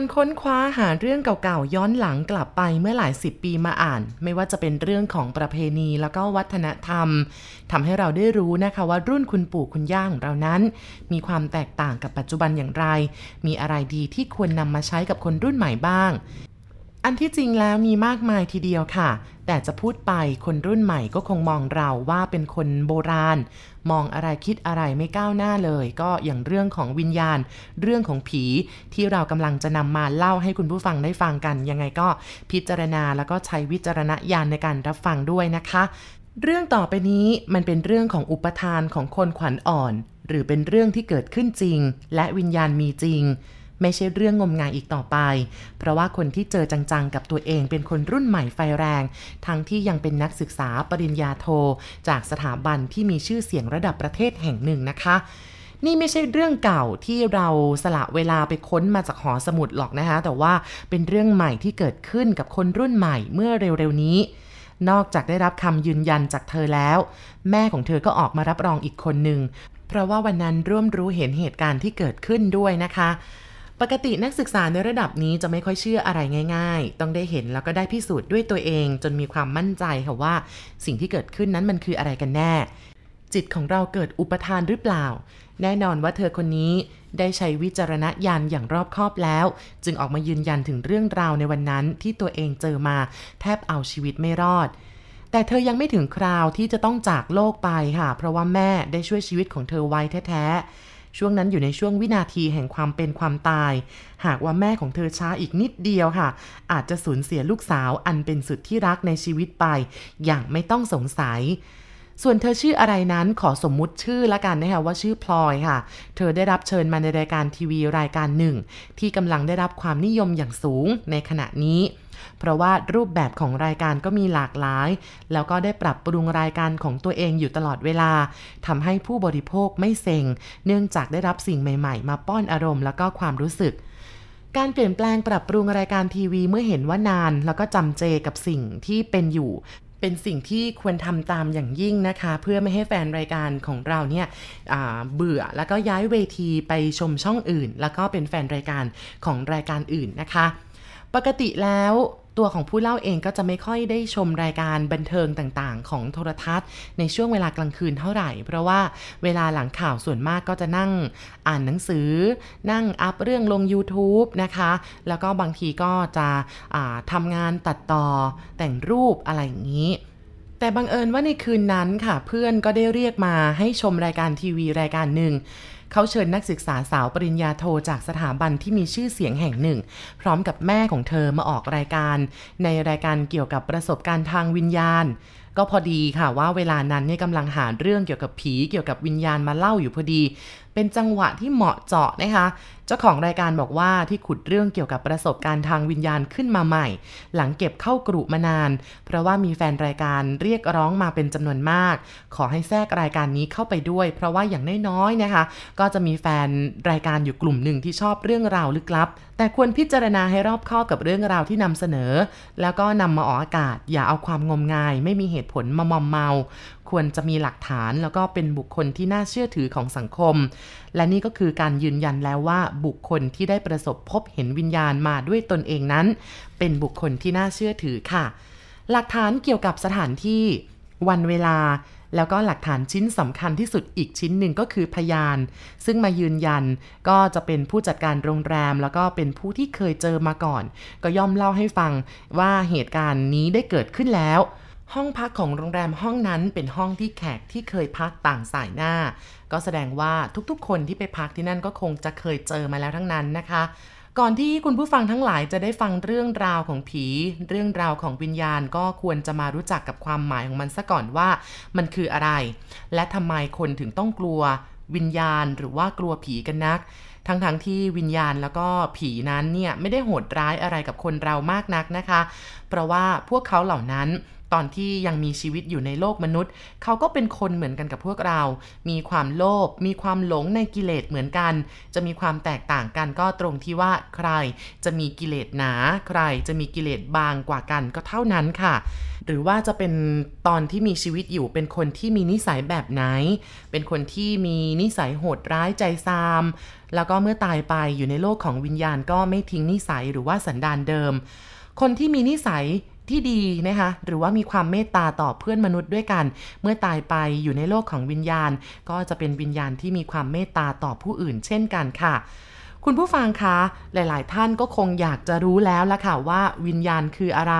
การค้นคว้าหาเรื่องเก่าๆ ย้อนหลังกลับไปเมื่อหลายสิบปีมาอ่าน ไม่ว่าจะเป็นเรื่องของประเพณีแล้วก็วัฒนธรรมทำให้เราได้รู้นะคะว่ารุ่นคุณปู่คุณย่าของเรานั้น มีความแตกต่างกับปัจจุบันอย่างไร มีอะไรดีที่ควรนำมาใช้กับคนรุ่นใหม่บ้าง อันที่จริงแล้วมีมากมายทีเดียวค่ะ แต่จะพูดไปคนรุ่นใหม่ก็คงมองเราว่าเป็นคนโบราณ มองอะไรคิดอะไรไม่ก้าวหน้าเลย ก็อย่างเรื่องของวิญญาณ เรื่องของผีที่เรากำลังจะนำมาเล่าให้คุณผู้ฟังได้ฟังกัน ยังไงก็พิจารณาแล้วก็ใช้วิจารณญาณในการรับฟังด้วยนะคะ เรื่องต่อไปนี้มันเป็นเรื่องของอุปทานของคนขวัญอ่อน หรือเป็นเรื่องที่เกิดขึ้นจริง และวิญญาณมีจริง ไม่ใช่เรื่องงมงายอีกต่อไป เพราะว่าคนที่เจอจังๆกับตัวเองเป็นคนรุ่นใหม่ไฟแรง ทั้งที่ยังเป็นนักศึกษาปริญญาโท จากสถาบันที่มีชื่อเสียงระดับประเทศแห่งหนึ่งนะคะนี่ไม่ใช่เรื่องเก่าที่เราสละเวลาไปค้นมาจากหอสมุดหรอกนะคะ แต่ว่าเป็นเรื่องใหม่ที่เกิดขึ้นกับคนรุ่นใหม่เมื่อเร็วๆนี้ นอกจากได้รับคำยืนยันจากเธอแล้ว แม่ของเธอก็ออกมารับรองอีกคนหนึ่ง เพราะว่าวันนั้นร่วมรู้เห็นเหตุการณ์ที่เกิดขึ้นด้วยนะคะ ปกตินักศึกษาในระดับนี้จะไม่ค่อยเชื่ออะไรง่าย ๆ ต้องได้เห็นแล้วก็ได้พิสูจน์ด้วยตัวเอง จนมีความมั่นใจค่ะว่า สิ่งที่เกิดขึ้นนั้นมันคืออะไรกันแน่ จิตของเราเกิดอุปทานหรือเปล่า แน่นอนว่าเธอคนนี้ได้ใช้วิจารณญาณอย่างรอบคอบแล้ว จึงออกมายืนยันถึงเรื่องราวในวันนั้นที่ตัวเองเจอมาแทบเอาชีวิตไม่รอดแต่เธอยังไม่ถึงคราวที่จะต้องจากโลกไปค่ะ เพราะว่าแม่ได้ช่วยชีวิตของเธอไว้แท้ๆ ช่วงนั้นอยู่ในช่วงวินาทีแห่งความเป็นความตาย หากว่าแม่ของเธอช้าอีกนิดเดียวค่ะ อาจจะสูญเสียลูกสาวอันเป็นสุดที่รักในชีวิตไป อย่างไม่ต้องสงสัยส่วนเธอชื่ออะไรนั้นขอสมมุติชื่อละกันนะคะว่าชื่อพลอยค่ะ เธอได้รับเชิญมาในรายการทีวีรายการหนึ่ง ที่กำลังได้รับความนิยมอย่างสูงในขณะนี้ เพราะว่ารูปแบบของรายการก็มีหลากหลาย แล้วก็ได้ปรับปรุงรายการของตัวเองอยู่ตลอดเวลาทำให้ผู้บริโภคไม่เซ็ง เนื่องจากได้รับสิ่งใหม่ๆ มาป้อนอารมณ์แล้วก็ความรู้สึกการเปลี่ยนแปลงปรับปรุงรายการทีวีเมื่อเห็นว่านาน แล้วก็จำเจกับสิ่งที่เป็นอยู่ เป็นสิ่งที่ควรทำตามอย่างยิ่งนะคะ เพื่อไม่ให้แฟนรายการของเราเนี่ยเบื่อแล้วก็ย้ายเวทีไปชมช่องอื่น แล้วก็เป็นแฟนรายการของรายการอื่นนะคะ ปกติแล้วตัวของผู้เล่าเองก็จะไม่ค่อยได้ชมรายการบันเทิงต่างๆ ของโทรทัศน์ ในช่วงเวลากลางคืนเท่าไหร่ เพราะว่าเวลาหลังข่าวส่วนมากก็จะนั่งอ่านหนังสือ นั่งอัพเรื่องลง YouTube นะคะ แล้วก็บางทีก็จะทำงานตัดต่อแต่งรูปอะไรอย่างนี้แต่บังเอิญว่าในคืนนั้นค่ะ เพื่อนก็ได้เรียกมาให้ชมรายการทีวีรายการหนึ่ง เขาเชิญนักศึกษาสาวปริญญาโทจากสถาบันที่มีชื่อเสียงแห่งหนึ่ง พร้อมกับแม่ของเธอมาออกรายการ ในรายการเกี่ยวกับประสบการณ์ทางวิญญาณ ก็พอดีค่ะว่าเวลานั้นเนี่ยกำลังหาเรื่องเกี่ยวกับผีเกี่ยวกับวิญญาณมาเล่าอยู่พอดี เป็นจังหวะที่เหมาะเจาะนะคะ เจ้าของรายการบอกว่าที่ขุดเรื่องเกี่ยวกับประสบการณ์ทางวิญญาณขึ้นมาใหม่ หลังเก็บเข้ากรุมานาน เพราะว่ามีแฟนรายการเรียกร้องมาเป็นจำนวนมาก ขอให้แทรกรายการนี้เข้าไปด้วย เพราะว่าอย่างน้อยๆนะคะ ก็จะมีแฟนรายการอยู่กลุ่มหนึ่งที่ชอบเรื่องราวลึกลับ แต่ควรพิจารณาให้รอบคอบกับเรื่องราวที่นำเสนอ แล้วก็นำมาออกอากาศ อย่าเอาความงมงาย ไม่มีเหตุผลมามอมเมา ควรจะมีหลักฐานแล้วก็เป็นบุคคลที่น่าเชื่อถือของสังคมและนี่ก็คือการยืนยันแล้วว่าบุคคลที่ได้ประสบพบเห็นวิญญาณมาด้วยตนเองนั้น เป็นบุคคลที่น่าเชื่อถือค่ะ หลักฐานเกี่ยวกับสถานที่วันเวลาแล้วก็หลักฐานชิ้นสำคัญที่สุดอีกชิ้นหนึ่งก็คือพยาน ซึ่งมายืนยันก็จะเป็นผู้จัดการโรงแรม แล้วก็เป็นผู้ที่เคยเจอมาก่อน ก็ย่อมเล่าให้ฟังว่าเหตุการณ์นี้ได้เกิดขึ้นแล้ว ห้องพักของโรงแรมห้องนั้นเป็นห้องที่แขกที่เคยพักต่างสายหน้า ก็แสดงว่าทุกๆ คนที่ไปพักที่นั่นก็คงจะเคยเจอมาแล้วทั้งนั้นนะคะ ก่อนที่คุณผู้ฟังทั้งหลายจะได้ฟังเรื่องราวของผี เรื่องราวของวิญญาณก็ควรจะมารู้จักกับความหมายของมันซะก่อนว่ามันคืออะไร และทำไมคนถึงต้องกลัววิญญาณหรือว่ากลัวผีกันนัก ทั้งๆทที่วิญญาณแล้วก็ผีนั้นเนี่ยไม่ได้โหดร้ายอะไรกับคนเรามากนักนะคะ เพราะว่าพวกเขาเหล่านั้น ตอนที่ยังมีชีวิตอยู่ในโลกมนุษย์ เขาก็เป็นคนเหมือนกันกับพวกเรา มีความโลภมีความหลงในกิเลสเหมือนกัน จะมีความแตกต่างกันก็ตรงที่ว่าใครจะมีกิเลสหนา ใครจะมีกิเลสบางกว่ากันก็เท่านั้นค่ะ หรือว่าจะเป็นตอนที่มีชีวิตอยู่เป็นคนที่มีนิสัยแบบไหน เป็นคนที่มีนิสัยโหดร้ายใจซาม แล้วก็เมื่อตายไปอยู่ในโลกของวิญญาณก็ไม่ทิ้งนิสัยหรือว่าสันดานเดิม คนที่มีนิสัย ที่ดีนะคะหรือว่ามีความเมตตาต่อเพื่อนมนุษย์ด้วยกัน เมื่อตายไปอยู่ในโลกของวิญญาณ ก็จะเป็นวิญญาณที่มีความเมตตาต่อผู้อื่นเช่นกันค่ะคุณผู้ฟังคะ หลาย ๆ ท่านก็คงอยากจะรู้แล้วละค่ะว่าวิญญาณคืออะไร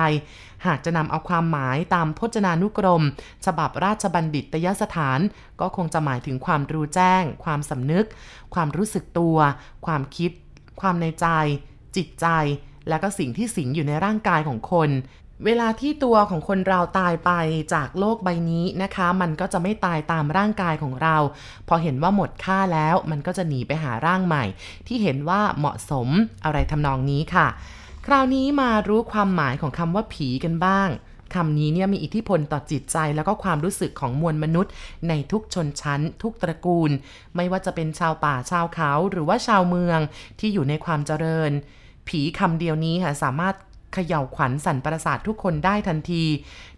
หากจะนำเอาความหมายตามพจนานุกรม ฉบับราชบัณฑิตยสถาน ก็คงจะหมายถึงความรู้แจ้ง ความสำนึก ความรู้สึกตัว ความคิด ความในใจ จิตใจ และก็สิ่งที่สิงอยู่ในร่างกายของคน เวลาที่ตัวของคนเราตายไปจากโลกใบนี้นะคะ มันก็จะไม่ตายตามร่างกายของเรา พอเห็นว่าหมดค่าแล้ว มันก็จะหนีไปหาร่างใหม่ ที่เห็นว่าเหมาะสมอะไรทำนองนี้ค่ะ คราวนี้มารู้ความหมายของคำว่าผีกันบ้างคำนี้เนี่ยมีอิทธิพลต่อจิตใจแล้วก็ความรู้สึกของมวลมนุษย์ ในทุกชนชั้น ทุกตระกูล ไม่ว่าจะเป็นชาวป่าชาวเขาหรือว่าชาวเมืองที่อยู่ในความเจริญ ผีคำเดียวนี้ค่ะสามารถ เขย่าขวัญสั่นประสาททุกคนได้ทันที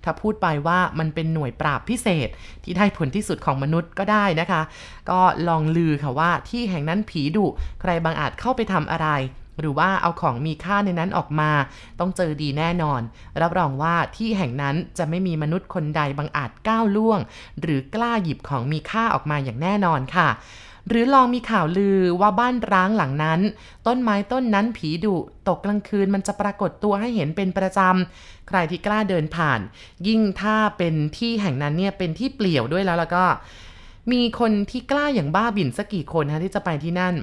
ถ้าพูดไปว่ามันเป็นหน่วยปราบพิเศษที่ได้ผลที่สุดของมนุษย์ก็ได้นะคะ ก็ลองลือค่ะว่าที่แห่งนั้นผีดุ ใครบางอาจเข้าไปทำอะไร หรือว่าเอาของมีค่าในนั้นออกมา ต้องเจอดีแน่นอน รับรองว่าที่แห่งนั้นจะไม่มีมนุษย์คนใดบางอาจก้าวล่วง หรือกล้าหยิบของมีค่าออกมาอย่างแน่นอนค่ะ หรือลองมีข่าวลือว่าบ้านร้างหลังนั้น ต้นไม้ต้นนั้นผีดุตกกลางคืนมันจะปรากฏตัวให้เห็นเป็นประจำ ใครที่กล้าเดินผ่าน ยิ่งถ้าเป็นที่แห่งนั้นเนี่ยเป็นที่เปลี่ยวด้วยแล้วแล้วก็ มีคนที่กล้าอย่างบ้าบิ่นสักกี่คนฮะที่จะไปที่นั่น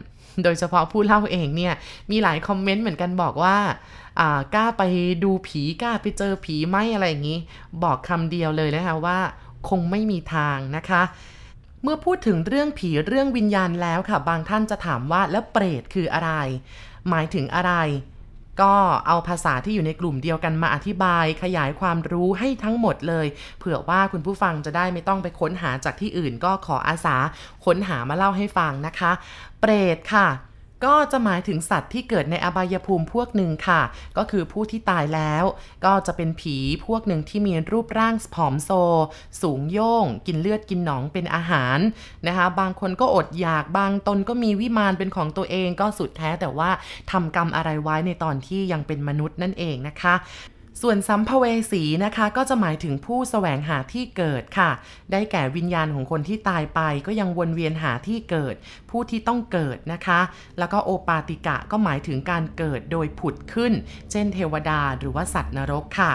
โดยเฉพาะผู้เล่าเองเนี่ยมีหลายคอมเมนต์เหมือนกันบอกว่ากล้าไปดูผีกล้าไปเจอผีไหมอะไรอย่างนี้ บอกคำเดียวเลยนะคะว่า คงไม่มีทางนะคะ มื่อพูดถึงเรื่องผีเรื่องวิญญาณแล้วค่ะ บางท่านจะถามว่าแล้วเปรตคืออะไร หมายถึงอะไร ก็เอาภาษาที่อยู่ในกลุ่มเดียวกันมาอธิบาย ขยายความรู้ให้ทั้งหมดเลย เผื่อว่าคุณผู้ฟังจะได้ไม่ต้องไปค้นหาจากที่อื่น ก็ขออาสาค้นหามาเล่าให้ฟังนะคะ เปรตค่ะ ก็จะหมายถึงสัตว์ที่เกิดในอบายภูมิพวกหนึ่งค่ะ ก็คือผู้ที่ตายแล้ว ก็จะเป็นผีพวกหนึ่งที่มีรูปร่างผอมโซ สูงโย่งกินเลือดกินหนองเป็นอาหารนะคะ บางคนก็อดอยากบางตนก็มีวิมานเป็นของตัวเองก็สุดแท้แต่ว่าทำกรรมอะไรไว้ในตอนที่ยังเป็นมนุษย์นั่นเองนะคะ ส่วนสัมภเวสีนะคะก็จะหมายถึงผู้สแสวงหาที่เกิดค่ะ ได้แก่วิญญาณของคนที่ตายไป ก็ยังวนเวียนหาที่เกิด ผู้ที่ต้องเกิดนะคะ แล้วก็โอปาติกะก็หมายถึงการเกิดโดยผุดขึ้น เช่นเทวดาหรือว่าสัตว์นรกค่ะ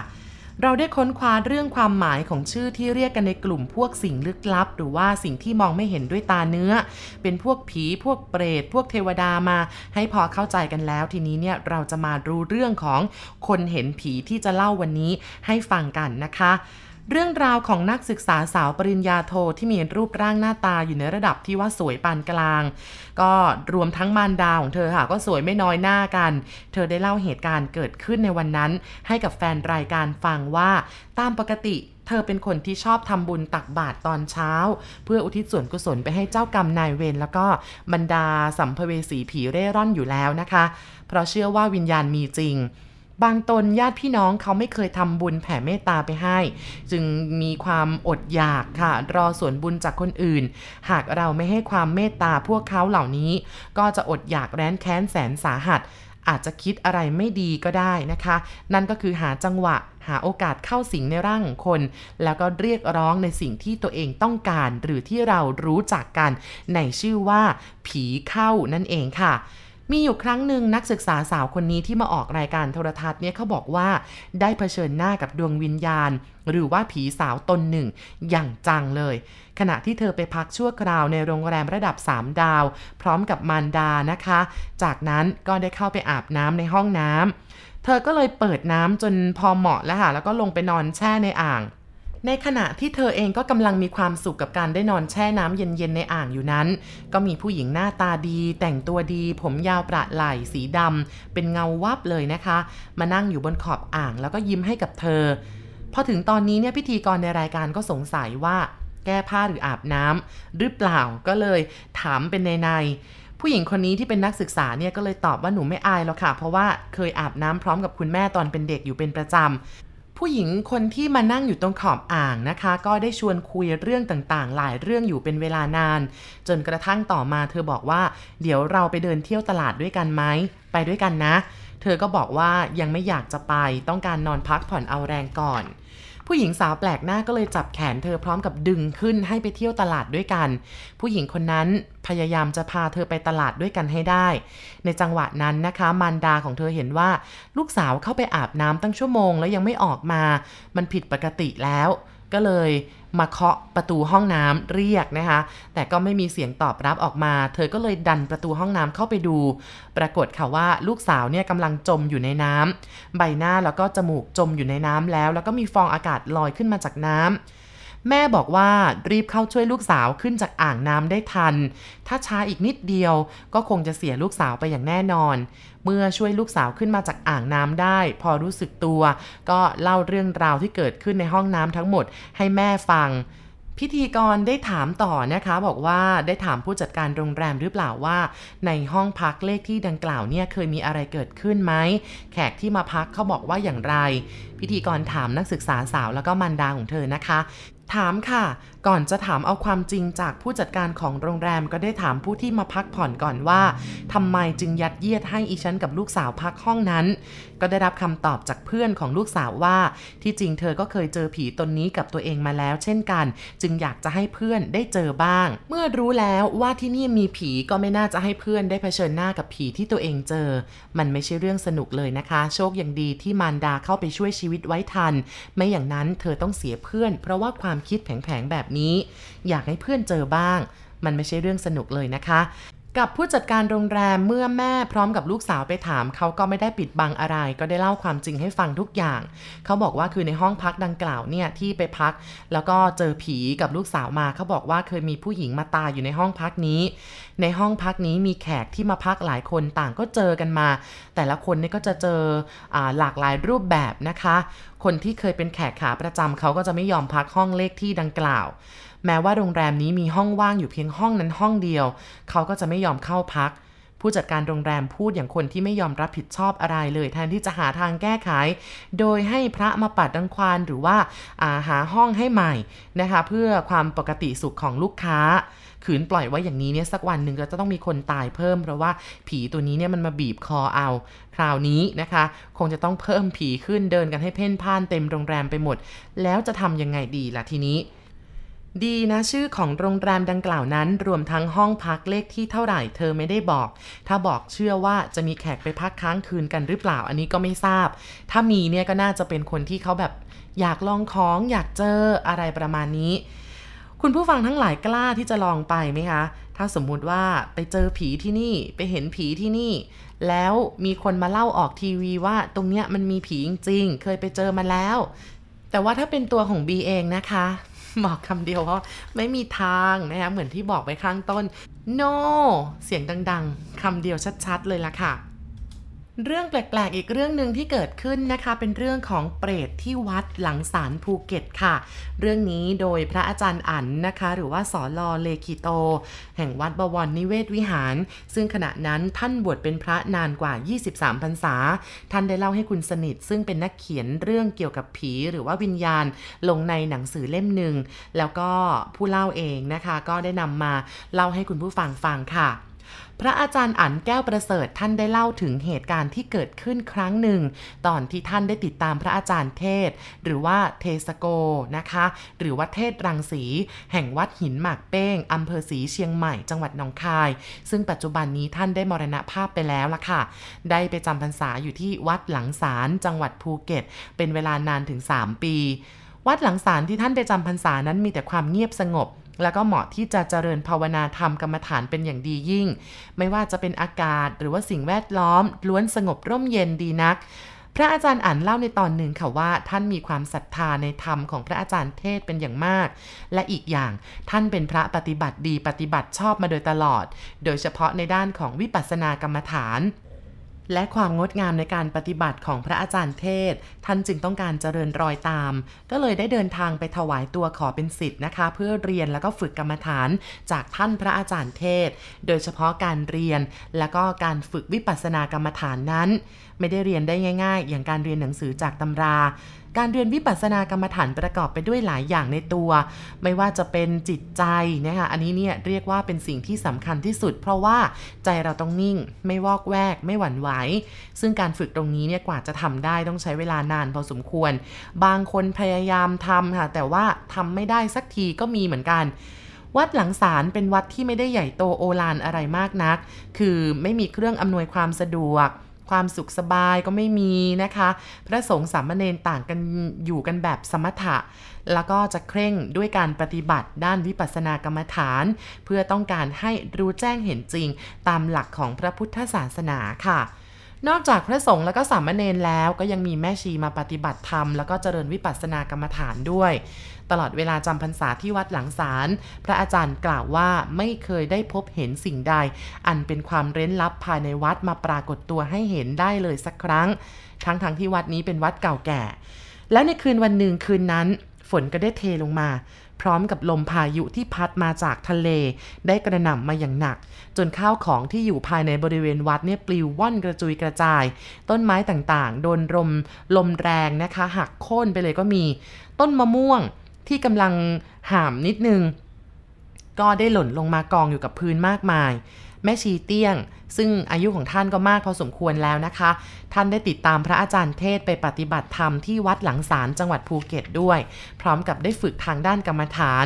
เราได้ค้นคว้าเรื่องความหมายของชื่อที่เรียกกันในกลุ่มพวกสิ่งลึกลับ หรือว่าสิ่งที่มองไม่เห็นด้วยตาเนื้อ เป็นพวกผีพวกเปรต พวกเทวดามา ให้พอเข้าใจกันแล้ว ทีนี้เนี่ยเราจะมารู้เรื่องของคนเห็นผีที่จะเล่าวันนี้ให้ฟังกันนะคะ เรื่องราวของนักศึกษาสาวปริญญาโทที่มีรูปร่างหน้าตาอยู่ในระดับที่ว่าสวยปานกลาง ก็รวมทั้งมารดาของเธอค่ะก็สวยไม่น้อยหน้ากัน เธอได้เล่าเหตุการณ์เกิดขึ้นในวันนั้น ให้กับแฟนรายการฟังว่าตามปกติเธอเป็นคนที่ชอบทำบุญตักบาตรตอนเช้า เพื่ออุทิศส่วนกุศลไปให้เจ้ากรรมนายเวรแล้วก็บรรดาสัมภเวสีผีเร่ร่อนอยู่แล้วนะคะ เพราะเชื่อว่าวิญญาณมีจริง บางตนญาติพี่น้องเขาไม่เคยทำบุญแผ่เมตตาไปให้ จึงมีความอดอยากค่ะ รอส่วนบุญจากคนอื่น หากเราไม่ให้ความเมตตาพวกเขาเหล่านี้ ก็จะอดอยากแร้นแค้นแสนสาหัส อาจจะคิดอะไรไม่ดีก็ได้นะคะ นั่นก็คือหาจังหวะหาโอกาสเข้าสิงในร่างของคน แล้วก็เรียกร้องในสิ่งที่ตัวเองต้องการ หรือที่เรารู้จักกัน ในชื่อว่า ผีเข้านั่นเองค่ะ มีอยู่ครั้งหนึ่งนักศึกษาสาวคนนี้ที่มาออกรายการโทรทัศน์เนี่ยเขาบอกว่าได้เผชิญหน้ากับดวงวิญญาณ หรือว่าผีสาวตนหนึ่ง อย่างจังเลย ขณะที่เธอไปพักชั่วคราวในโรงแรมระดับ 3 ดาว พร้อมกับมารดานะคะ จากนั้นก็ได้เข้าไปอาบน้ำในห้องน้ำเธอก็เลยเปิดน้ำจนพอเหมาะแล้วค่ะแล้วก็ลงไปนอนแช่ในอ่าง ในขณะที่เธอเองก็กำลังมีความสุขกับการได้นอนแช่น้ำเย็นๆในอ่างอยู่นั้น ก็มีผู้หญิงหน้าตาดี แต่งตัวดี ผมยาวประไหล่สีดำเป็นเงาวับเลยนะคะ มานั่งอยู่บนขอบอ่างแล้วก็ยิ้มให้กับเธอ พอถึงตอนนี้เนี่ยพิธีกรในรายการก็สงสัยว่า แก้ผ้าหรืออาบน้ำหรือเปล่าก็เลยถามเป็นในในผู้หญิงคนนี้ที่เป็นนักศึกษาเนี่ยก็เลยตอบว่าหนูไม่อายหรอกค่ะ เพราะว่าเคยอาบน้ำพร้อมกับคุณแม่ตอนเป็นเด็กอยู่เป็นประจำ ผู้หญิงคนที่มานั่งอยู่ตรงขอบอ่างนะคะ ก็ได้ชวนคุยเรื่องต่างๆ หลายเรื่องอยู่เป็นเวลานาน จนกระทั่งต่อมาเธอบอกว่า เดี๋ยวเราไปเดินเที่ยวตลาดด้วยกันไหมไปด้วยกันนะ เธอก็บอกว่ายังไม่อยากจะไปต้องการนอนพักผ่อนเอาแรงก่อน ผู้หญิงสาวแปลกหน้าก็เลยจับแขนเธอพร้อมกับดึงขึ้นให้ไปเที่ยวตลาดด้วยกัน ผู้หญิงคนนั้นพยายามจะพาเธอไปตลาดด้วยกันให้ได้ ในจังหวะนั้นนะคะ มารดาของเธอเห็นว่า ลูกสาวเข้าไปอาบน้ำตั้งชั่วโมง แล้วยังไม่ออกมา มันผิดปกติแล้ว ก็เลยมาเคาะประตูห้องน้ำเรียกนะคะ แต่ก็ไม่มีเสียงตอบรับออกมา เธอก็เลยดันประตูห้องน้ำเข้าไปดู ปรากฏค่ะว่าลูกสาวเนี่ยกำลังจมอยู่ในน้ำใบหน้าแล้วก็จมูกจมอยู่ในน้ำแล้ว แล้วก็มีฟองอากาศลอยขึ้นมาจากน้ำ แม่บอกว่ารีบเข้าช่วยลูกสาวขึ้นจากอ่างน้ำได้ทัน ถ้าช้าอีกนิดเดียวก็คงจะเสียลูกสาวไปอย่างแน่นอน เมื่อช่วยลูกสาวขึ้นมาจากอ่างน้ำได้ พอรู้สึกตัว ก็เล่าเรื่องราวที่เกิดขึ้นในห้องน้ำทั้งหมดให้แม่ฟังพิธีกรได้ถามต่อนะคะบอกว่าได้ถามผู้จัดการโรงแรมหรือเปล่าว่า ในห้องพักเลขที่ดังกล่าวเนี่ยเคยมีอะไรเกิดขึ้นไหมแขกที่มาพักเขาบอกว่าอย่างไร พิธีกรถามนักศึกษาสาวแล้วก็มันดาของเธอนะคะ ถามค่ะ ก่อนจะถามเอาความจริงจากผู้จัดการของโรงแรมก็ได้ถามผู้ที่มาพักผ่อนก่อนว่าทำไมจึงยัดเยียดให้อีฉันกับลูกสาวพักห้องนั้น ก็ได้รับคำตอบจากเพื่อนของลูกสาวว่า ที่จริงเธอก็เคยเจอผีตนนี้กับตัวเองมาแล้ว เช่นกัน จึงอยากจะให้เพื่อนได้เจอบ้าง เมื่อรู้แล้วว่าที่นี่มีผีก็ไม่น่าจะให้เพื่อนได้เผชิญหน้ากับผีที่ตัวเองเจอ มันไม่ใช่เรื่องสนุกเลยนะคะ โชคยังดีที่มารดาเข้าไปช่วยชีวิตไว้ทัน ไม่อย่างนั้นเธอต้องเสียเพื่อน เพราะว่าความคิดแผงๆแบบนี้ อยากให้เพื่อนเจอบ้าง มันไม่ใช่เรื่องสนุกเลยนะคะ กับผู้จัดการโรงแรมเมื่อแม่พร้อมกับลูกสาวไปถาม เขาก็ไม่ได้ปิดบังอะไร ก็ได้เล่าความจริงให้ฟังทุกอย่าง เขาบอกว่าคือในห้องพักดังกล่าวเนี่ยที่ไปพัก แล้วก็เจอผีกับลูกสาวมา เขาบอกว่าเคยมีผู้หญิงมาตายอยู่ในห้องพักนี้ ในห้องพักนี้มีแขกที่มาพักหลายคนต่างก็เจอกันมา แต่ละคนนี่ก็จะเจออหลากหลายรูปแบบนะคะ คนที่เคยเป็นแขกขาประจำเขาก็จะไม่ยอมพักห้องเลขที่ดังกล่าว แม้ว่าโรงแรมนี้มีห้องว่างอยู่เพียงห้องนั้นห้องเดียว เขาก็จะไม่ยอมเข้าพัก ผู้จัดการโรงแรมพูดอย่างคนที่ไม่ยอมรับผิดชอบอะไรเลย แทนที่จะหาทางแก้ไข โดยให้พระมาปัดดังควานหรือว่าาหาห้องให้ใหม่นะคะ เพื่อความปกติสุขของลูกค้าขืนปล่อยไว้อย่างนี้เนี่ยสักวันหนึ่งก็จะต้องมีคนตายเพิ่มเพราะว่าผีตัวนี้เนี่ยมันมาบีบคอเอา คราวนี้นะคะ คงจะต้องเพิ่มผีขึ้นเดินกันให้เพ่นพ่านเต็มโรงแรมไปหมด แล้วจะทำยังไงดีล่ะทีนี้ ดีนะชื่อของโรงแรมดังกล่าวนั้น รวมทั้งห้องพักเลขที่เท่าไหร่เธอไม่ได้บอก ถ้าบอกเชื่อว่าจะมีแขกไปพักค้างคืนกันหรือเปล่าอันนี้ก็ไม่ทราบ ถ้ามีเนี่ยก็น่าจะเป็นคนที่เขาแบบ อยากลองของอยากเจออะไรประมาณนี้ คุณผู้ฟังทั้งหลายกล้าที่จะลองไปไหมคะ ถ้าสมมุติว่าไปเจอผีที่นี่ไปเห็นผีที่นี่ แล้วมีคนมาเล่าออกทีวีว่า ตรงเนี้ยมันมีผีจริงๆเคยไปเจอมาแล้ว แต่ว่าถ้าเป็นตัวของบีเองนะคะ บอกคำเดียวว่าไม่มีทางนะคะเหมือนที่บอกไปข้างต้น no เสียงดัง ๆคำเดียวชัด ๆ เลยล่ะค่ะ เรื่องแปลกๆ อีกเรื่องหนึ่งที่เกิดขึ้นนะคะ เป็นเรื่องของเปรตที่วัดหลังศาลภูเก็ตค่ะ เรื่องนี้โดยพระอาจารย์อั๋นนะคะ หรือว่าสอลอเลคิโต แห่งวัดบวรนิเวศวิหาร ซึ่งขณะนั้นท่านบวชเป็นพระนานกว่า 23พรรษา ท่านได้เล่าให้คุณสนิท ซึ่งเป็นนักเขียนเรื่องเกี่ยวกับผีหรือว่าวิญญาณลงในหนังสือเล่มหนึ่งแล้วก็ผู้เล่าเองนะคะ ก็ได้นำมาเล่าให้คุณผู้ฟังฟังค่ะ พระอาจารย์อั๋นแก้วประเสริฐท่านได้เล่าถึงเหตุการณ์ที่เกิดขึ้นครั้งหนึ่ง ตอนที่ท่านได้ติดตามพระอาจารย์เทศ หรือว่าเทสโกนะคะ หรือว่าเทศรังสี แห่งวัดหินหมากเป้งอำเภอศรีเชียงใหม่จังหวัดหนองคาย ซึ่งปัจจุบันนี้ท่านได้มรณภาพไปแล้วล่ะค่ะ ได้ไปจำพรรษาอยู่ที่วัดหลังสารจังหวัดภูเก็ต เป็นเวลานานถึง 3 ปี วัดหลังสารที่ท่านไปจำพรรษานั้นมีแต่ความเงียบสงบ แล้วก็เหมาะที่จะเจริญภาวนาธรรมกรรมฐานเป็นอย่างดียิ่ง ไม่ว่าจะเป็นอากาศหรือว่าสิ่งแวดล้อม ล้วนสงบร่มเย็นดีนัก พระอาจารย์อ่านเล่าในตอนหนึ่งค่ะว่า ท่านมีความศรัทธาในธรรมของพระอาจารย์เทศเป็นอย่างมาก และอีกอย่างท่านเป็นพระปฏิบัติดีปฏิบัติชอบมาโดยตลอด โดยเฉพาะในด้านของวิปัสสนากรรมฐาน และความงดงามในการปฏิบัติของพระอาจารย์เทศ ท่านจึงต้องการเจริญรอยตาม ก็เลยได้เดินทางไปถวายตัวขอเป็นสิทธิ์นะคะ เพื่อเรียนแล้วก็ฝึกกรรมฐานจากท่านพระอาจารย์เทศ โดยเฉพาะการเรียนแล้วก็การฝึกวิปัสสนากรรมฐานนั้น ไม่ได้เรียนได้ง่าย ๆ อย่างการเรียนหนังสือจากตำรา การเรียนวิปัสสนากรรมฐานประกอบไปด้วยหลายอย่างในตัว ไม่ว่าจะเป็นจิตใจนะคะอันนี้เนี่ยเรียกว่าเป็นสิ่งที่สำคัญที่สุด เพราะว่าใจเราต้องนิ่ง ไม่วอกแวก ไม่หวั่นไหว ซึ่งการฝึกตรงนี้เนี่ยกว่าจะทำได้ต้องใช้เวลานานพอสมควร บางคนพยายามทำค่ะแต่ว่าทำไม่ได้สักทีก็มีเหมือนกันวัดหลังสารเป็นวัดที่ไม่ได้ใหญ่โตโอฬารอะไรมากนัก คือไม่มีเครื่องอำนวยความสะดวก ความสุขสบายก็ไม่มีนะคะ พระสงฆ์สามเณรต่างกันอยู่กันแบบสมถะ แล้วก็จะเคร่งด้วยการปฏิบัติด้านวิปัสสนากรรมฐาน เพื่อต้องการให้รู้แจ้งเห็นจริง ตามหลักของพระพุทธศาสนาค่ะ นอกจากพระสงฆ์แล้วก็สามเณรแล้ว ก็ยังมีแม่ชีมาปฏิบัติธรรมแล้วก็เจริญวิปัสสนากรรมฐานด้วย ตลอดเวลาจำพรรษาที่วัดหลังศาลพระอาจารย์กล่าวว่าไม่เคยได้พบเห็นสิ่งใด อันเป็นความเร้นลับภายในวัดมาปรากฏตัวให้เห็นได้เลยสักครั้ง ทั้งๆทที่วัดนี้เป็นวัดเก่าแก่ แล้วในคืนวันหนึ่งคืนนั้น ฝนก็ได้เทลงมา พร้อมกับลมพายุที่พัดมาจากทะเล ได้กระหน่ำมาอย่างหนัก จนข้าวของที่อยู่ภายในบริเวณวัดเนี่ยปลิวว่อนกระจุยกระจาย ต้นไม้ต่างๆ โดนลมลมแรงนะคะหักโค่นไปเลยก็มี ต้นมะม่วงที่กำลังห่ามนิดนึง ก็ได้หล่นลงมากองอยู่กับพื้นมากมาย แม่ชีเตี้ยง ซึ่งอายุของท่านก็มากพอสมควรแล้วนะคะ ท่านได้ติดตามพระอาจารย์เทศไปปฏิบัติธรรมที่วัดหลังสารจังหวัดภูเก็ตด้วย พร้อมกับได้ฝึกทางด้านกรรมฐาน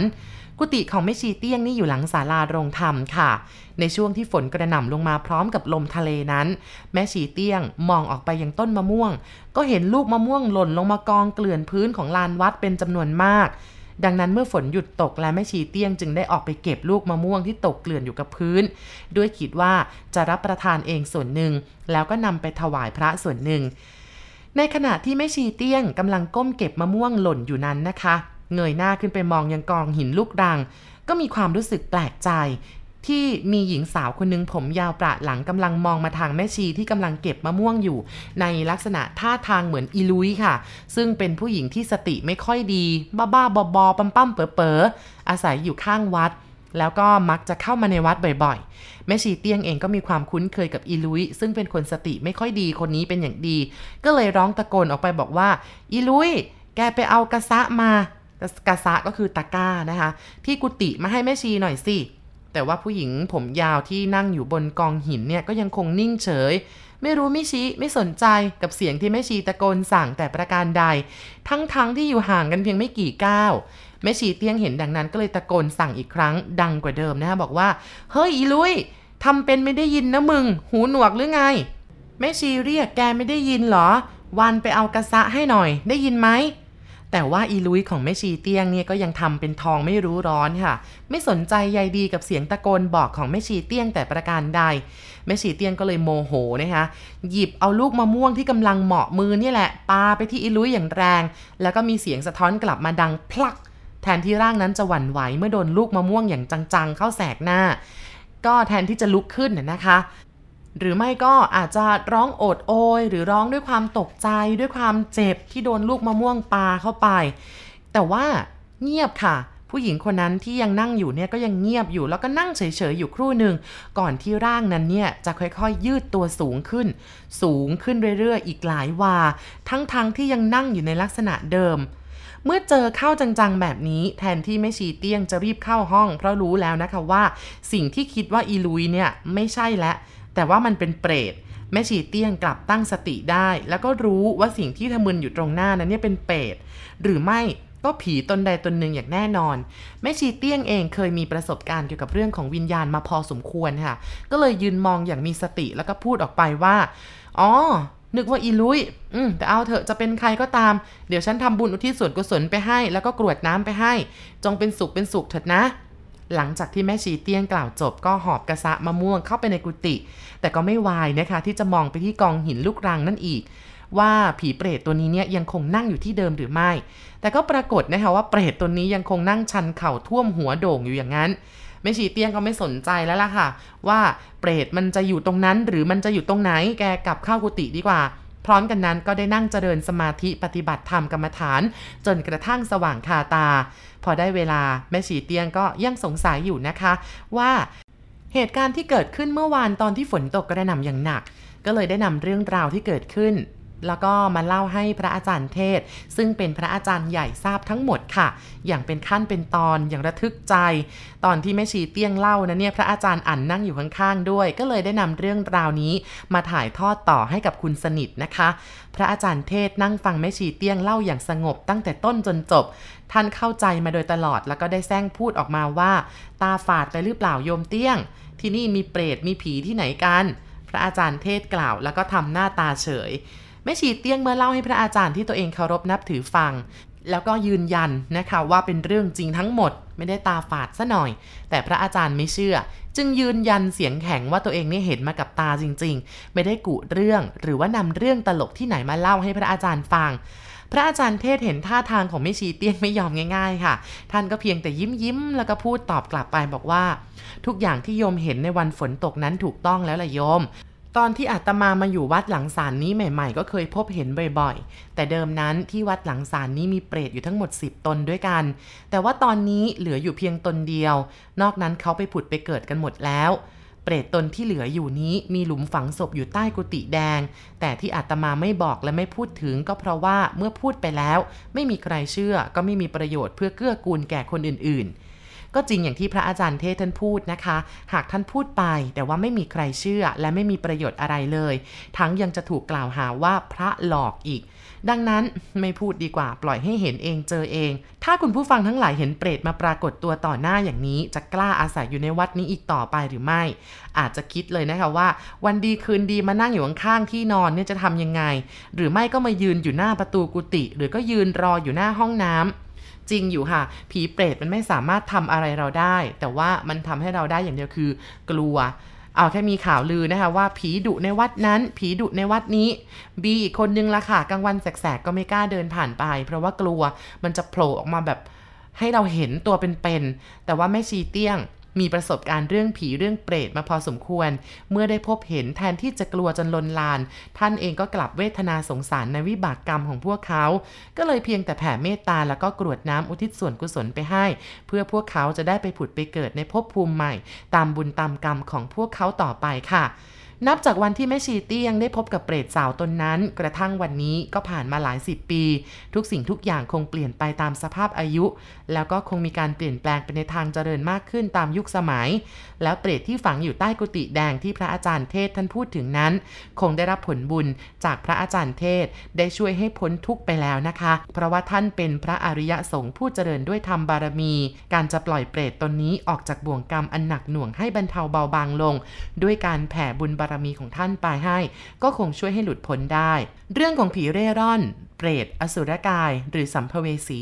กุฏิของแม่ชีเตี้ยงนี่อยู่หลังศาลาโรงธรรมค่ะ ในช่วงที่ฝนกระหน่ำลงมาพร้อมกับลมทะเลนั้น แม่ชีเตี้ยงมองออกไปยังต้นมะม่วง ก็เห็นลูกมะม่วงหล่นลงมากองเกลื่อนพื้นของลานวัดเป็นจำนวนมาก ดังนั้นเมื่อฝนหยุดตกและแม่ชีเตี้ยงจึงได้ออกไปเก็บลูกมะม่วงที่ตกเกลื่อนอยู่กับพื้น ด้วยคิดว่าจะรับประทานเองส่วนหนึ่ง แล้วก็นำไปถวายพระส่วนหนึ่ง ในขณะที่แม่ชีเตี้ยงกำลังก้มเก็บมะม่วงหล่นอยู่นั้นนะคะ เงยหน้าขึ้นไปมองยังกองหินลูกรัง ก็มีความรู้สึกแปลกใจ ที่มีหญิงสาวคนนึงผมยาวประหลังกำลังมองมาทางแม่ชีที่กำลังเก็บมะม่วงอยู่ ในลักษณะท่าทางเหมือนอีลุยค่ะ ซึ่งเป็นผู้หญิงที่สติไม่ค่อยดี บ้าๆบอๆปั๊มปั๊มเป๋อๆอาศัยอยู่ข้างวัด แล้วก็มักจะเข้ามาในวัดบ่อยๆ แม่ชีเตี้ยงเองก็มีความคุ้นเคยกับอีลุยซึ่งเป็นคนสติไม่ค่อยดีคนนี้เป็นอย่างดี ก็เลยร้องตะโกนออกไปบอกว่า อีลุยแกไปเอากระซะมากระซะก็คือตะก้านะคะ ที่กุฏิมาให้แม่ชีหน่อยสิ แต่ว่าผู้หญิงผมยาวที่นั่งอยู่บนกองหินเนี่ยก็ยังคงนิ่งเฉย ไม่รู้ไม่ชี้ไม่สนใจกับเสียงที่แม่ชีตะโกนสั่งแต่ประการใด ทั้งๆทที่อยู่ห่างกันเพียงไม่กี่ก้าวแม่ชีเตี้ยงเห็นดังนั้นก็เลยตะโกนสั่งอีกครั้งดังกว่าเดิมนะคะบอกว่า เฮ้ยอีลุยทำเป็นไม่ได้ยินนะมึง หูหนวกหรือไงแม่ชีเรียกแกไม่ได้ยินเหรอ วันไปเอากระซะให้หน่อย ได้ยินไหม แต่ว่าอีลุยของแม่ชีเตี้ยงเนี่ยก็ยังทำเป็นทองไม่รู้ร้อนค่ะ ไม่สนใจใยดีกับเสียงตะโกนบอกของแม่ชีเตี้ยงแต่ประการใดแม่ชีเตี้ยงก็เลยโมโหนะคะหยิบเอาลูกมะม่วงที่กำลังเหมาะมือนี่แหละปาไปที่อีลุยอย่างแรง แล้วก็มีเสียงสะท้อนกลับมาดังพลัก แทนที่ร่างนั้นจะหวั่นไหวเมื่อโดนลูกมะม่วงอย่างจังๆ เข้าแสกหน้า ก็แทนที่จะลุกขึ้นนะคะ หรือไม่ก็อาจจะร้องโอดโอย หรือร้องด้วยความตกใจด้วยความเจ็บที่โดนลูกมะม่วงปาเข้าไป แต่ว่าเงียบค่ะ ผู้หญิงคนนั้นที่ยังนั่งอยู่เนี่ยก็ยังเงียบอยู่แล้วก็นั่งเฉยๆอยู่ครู่หนึ่งก่อนที่ร่างนั้นเนี่ยจะค่อยๆ ยืดตัวสูงขึ้น สูงขึ้นเรื่อยๆ อีกหลายวา ทั้งๆทที่ยังนั่งอยู่ในลักษณะเดิมเมื่อเจอเข้าจังๆ แบบนี้แทนที่แม่ชีเตี้ยงจะรีบเข้าห้อง เพราะรู้แล้วนะคะว่า สิ่งที่คิดว่าอีลุยเนี่ยไม่ใช่แล้ว แต่ว่ามันเป็นเปรตแม่ชีเตี้ยงกลับตั้งสติได้ แล้วก็รู้ว่าสิ่งที่ทะมึนอยู่ตรงหน้านั้นเนี่ยเป็นเปรตหรือไม่ก็ผีตนใดตนหนึ่งอย่างแน่นอน แม่ชีเตี้ยงเองเคยมีประสบการณ์เกี่ยวกับเรื่องของวิญญาณมาพอสมควรค่ะ ก็เลยยืนมองอย่างมีสติแล้วก็พูดออกไปว่า อ๋อ นึกว่าอีลุย อืมแต่เอาเถอะจะเป็นใครก็ตาม เดี๋ยวฉันทำบุญอุทิศส่วนกุศลไปให้ แล้วก็กรวดน้ำไปให้ จงเป็นสุขเป็นสุขเถิดนะ หลังจากที่แม่ชีเตี้ยงกล่าวจบก็หอบกระสะมะม่วงเข้าไปในกุฏิแต่ก็ไม่วายนะคะที่จะมองไปที่กองหินลูกรังนั่นอีก ว่าผีเปรตตัวนี้เนี่ยยังคงนั่งอยู่ที่เดิมหรือไม่ แต่ก็ปรากฏนะคะว่าเปรตตัวนี้ยังคงนั่งชันเข่าท่วมหัวโด่งอยู่อย่างนั้นแมม่ชีเตี้ยงก็ไม่สนใจแล้วล่ะค่ะ ว่าเปรตมันจะอยู่ตรงนั้นหรือมันจะอยู่ตรงไหนแกกลับเข้ากุฏิดีกว่า พร้อมกันนั้นก็ได้นั่งเจริญสมาธิปฏิบัติธรรมกรรมฐาน จนกระทั่งสว่างคาตา พอได้เวลาแม่ฉีเตียงก็ยังสงสัยอยู่นะคะ ว่าเหตุการณ์ที่เกิดขึ้นเมื่อวานตอนที่ฝนตกกระหน่ำอย่างหนัก ก็เลยได้นำเรื่องราวที่เกิดขึ้น แล้วก็มาเล่าให้พระอาจารย์เทศ ซึ่งเป็นพระอาจารย์ใหญ่ทราบทั้งหมดค่ะ อย่างเป็นขั้นเป็นตอนอย่างระทึกใจ ตอนที่แม่ชีเตี้ยงเล่านะเนี่ยพระอาจารย์อั๋นนั่งอยู่ข้างๆด้วย ก็เลยได้นำเรื่องราวนี้ มาถ่ายทอดต่อให้กับคุณสนิทนะคะ พระอาจารย์เทศนั่งฟังแม่ชีเตี้ยงเล่าอย่างสงบ ตั้งแต่ต้นจนจบ ท่านเข้าใจมาโดยตลอด แล้วก็ได้แซงพูดออกมาว่า ตาฝาดไปหรือเปล่าโยมเตี้ยง ที่นี่มีเปรตมีผีที่ไหนกัน พระอาจารย์เทศกล่าว แล้วก็ทำหน้าตาเฉย แม่ชีเตี้ยงเมื่อเล่าให้พระอาจารย์ที่ตัวเองเคารพนับถือฟัง แล้วก็ยืนยันนะคะว่าเป็นเรื่องจริงทั้งหมด ไม่ได้ตาฝาดซะหน่อย แต่พระอาจารย์ไม่เชื่อ จึงยืนยันเสียงแข็งว่าตัวเองนี่เห็นมากับตาจริง ๆ ไม่ได้กุเรื่อง หรือว่านำเรื่องตลกที่ไหนมาเล่าให้พระอาจารย์ฟังพระอาจารย์เทศเห็นท่าทางของแม่ชีเตี้ยนไม่ยอมง่าย ๆ ค่ะ ท่านก็เพียงแต่ยิ้มยิ้มแล้วก็พูดตอบกลับไปบอกว่า ทุกอย่างที่โยมเห็นในวันฝนตกนั้นถูกต้องแล้วล่ะโยม ตอนที่อาตมามาอยู่วัดหลังศาลนี้ใหม่ๆ ก็เคยพบเห็นบ่อยๆ แต่เดิมนั้นที่วัดหลังศาลนี้มีเปรตอยู่ทั้งหมด 10 ตนด้วยกัน แต่ว่าตอนนี้เหลืออยู่เพียงตนเดียว นอกนั้นเขาไปผุดไปเกิดกันหมดแล้ว เปรตตนที่เหลืออยู่นี้มีหลุมฝังศพอยู่ใต้กุฏิแดง แต่ที่อาตมาไม่บอกและไม่พูดถึงก็เพราะว่าเมื่อพูดไปแล้ว ไม่มีใครเชื่อก็ไม่มีประโยชน์เพื่อเกื้อกูลแก่คนอื่นๆ ก็จริงอย่างที่พระอาจารย์เทศท่านพูดนะคะ หากท่านพูดไป แต่ว่าไม่มีใครเชื่อและไม่มีประโยชน์อะไรเลย ทั้งยังจะถูกกล่าวหาว่าพระหลอกอีก ดังนั้นไม่พูดดีกว่าปล่อยให้เห็นเองเจอเอง ถ้าคุณผู้ฟังทั้งหลายเห็นเปรตมาปรากฏตัวต่อหน้าอย่างนี้ จะกล้าอาศัยอยู่ในวัดนี้อีกต่อไปหรือไม่ อาจจะคิดเลยนะคะว่า วันดีคืนดีมานั่งอยู่ข้างๆที่นอนเนี่ยจะทำยังไง หรือไม่ก็มายืนอยู่หน้าประตูกุฏิหรือก็ยืนรออยู่หน้าห้องน้ำ จริงอยู่ค่ะ ผีเปรตมันไม่สามารถทำอะไรเราได้ แต่ว่ามันทำให้เราได้อย่างเดียวคือ กลัวเอาแค่มีข่าวลือนะคะว่าผีดุในวัดนั้น ผีดุในวัดนี้ บีอีกคนนึงละค่ะกลางวันแสกๆก็ไม่กล้าเดินผ่านไป เพราะว่ากลัวมันจะโผล่ออกมาแบบให้เราเห็นตัวเป็นๆแต่ว่าไม่ชีเตี้ยง มีประสบการณ์เรื่องผีเรื่องเปรตมาพอสมควร เมื่อได้พบเห็นแทนที่จะกลัวจนลนลาน ท่านเองก็กลับเวทนาสงสารในวิบากกรรมของพวกเขา ก็เลยเพียงแต่แผ่เมตตาแล้วก็กรวดน้ำอุทิศส่วนกุศลไปให้ เพื่อพวกเขาจะได้ไปผุดไปเกิดในภพภูมิใหม่ ตามบุญตามกรรมของพวกเขาต่อไปค่ะ นับจากวันที่แม่ชีเตี้ยงได้พบกับเปรตสาวตนนั้น กระทั่งวันนี้ก็ผ่านมาหลายสิบปี ทุกสิ่งทุกอย่างคงเปลี่ยนไปตามสภาพอายุ แล้วก็คงมีการเปลี่ยนแปลงไปในทางเจริญมากขึ้นตามยุคสมัย แล้วเปรตที่ฝังอยู่ใต้กุฏิแดงที่พระอาจารย์เทศท่านพูดถึงนั้น คงได้รับผลบุญจากพระอาจารย์เทศได้ช่วยให้พ้นทุกข์ไปแล้วนะคะ เพราะว่าท่านเป็นพระอริยสงฆ์ผู้เจริญด้วยธรรมบารมี การจะปล่อยเปรตตนนี้ออกจากบ่วงกรรมอันหนักหน่วงให้บรรเทาเบาบางลง ด้วยการแผ่บุญบารมีของท่านไปให้ ก็คงช่วยให้หลุดพ้นได้ เรื่องของผีเร่ร่อน เปรตอสุรกาย หรือสัมภเวสี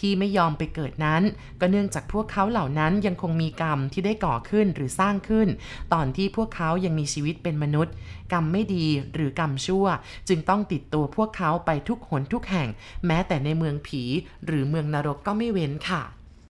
ที่ไม่ยอมไปเกิดนั้น ก็เนื่องจากพวกเขาเหล่านั้นยังคงมีกรรมที่ได้ก่อขึ้นหรือสร้างขึ้น ตอนที่พวกเขายังมีชีวิตเป็นมนุษย์ กรรมไม่ดีหรือกรรมชั่ว จึงต้องติดตัวพวกเขาไปทุกหนทุกแห่ง แม้แต่ในเมืองผี หรือเมืองนรกก็ไม่เว้นค่ะ